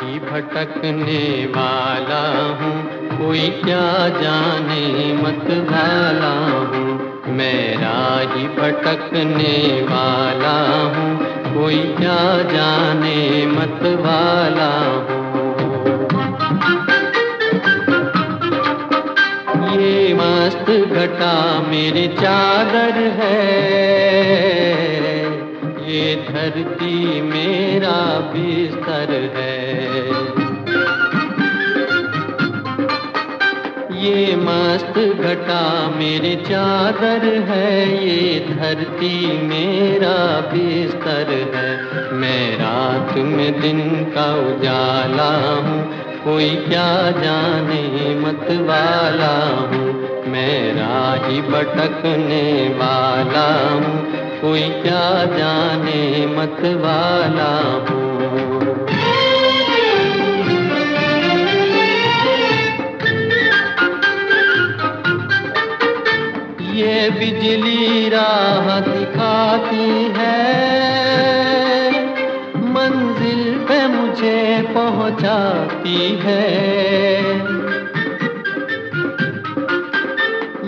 भटकने वाला हूँ। कोई क्या जाने मत वाला हूँ। मैं राही भटकने वाला हूँ। कोई क्या जाने मत वाला हूँ। ये मस्त घटा मेरी चादर है। ये धरती मेरा बिस्तर है। ये मस्त घटा मेरी चादर है, ये धरती मेरा बिस्तर है। मैं रात में दिन का उजाला हूँ, कोई क्या जाने मत वाला हूँ। मैं राही भटकने वाला हूँ, कोई क्या जाने मत वाला हूँ। ये बिजली राह दिखाती है। मंजिल पे मुझे पहुंचाती है।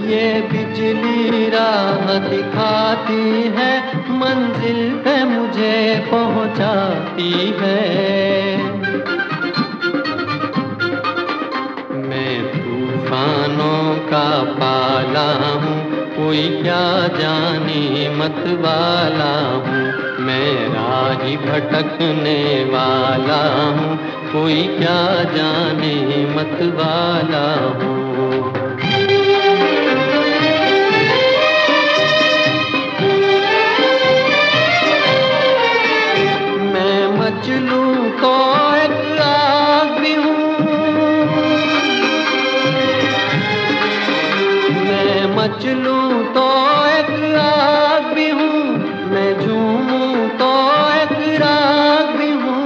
ये बिजली राह दिखाती है, मंजिल पे मुझे पहुंचाती है। मैं तूफानों का पाला कोई क्या जाने मत वाला हूँ। मैं राही भटकने वाला हूँ। कोई क्या जाने मत वाला हूँ। मैं मचलू तो एक भी हूँ। मचलू तो एक आग भी हूँ, मैं झूमूं तो एक राग भी हूँ।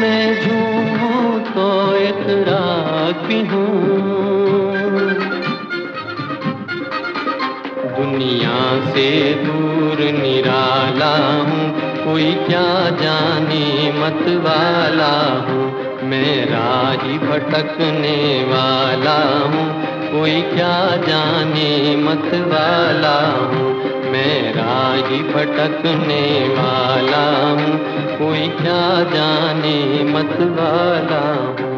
मैं झूमूं तो एक राग भी हूँ। दुनिया से दूर निराला हूँ, कोई क्या जाने मत वाला हूँ। मैं राही भटकने वाला हूँ कोई क्या जाने मत वाला हूँ। मैं राही भटकने वाला हूँ। कोई क्या जाने मत वाला हूँ।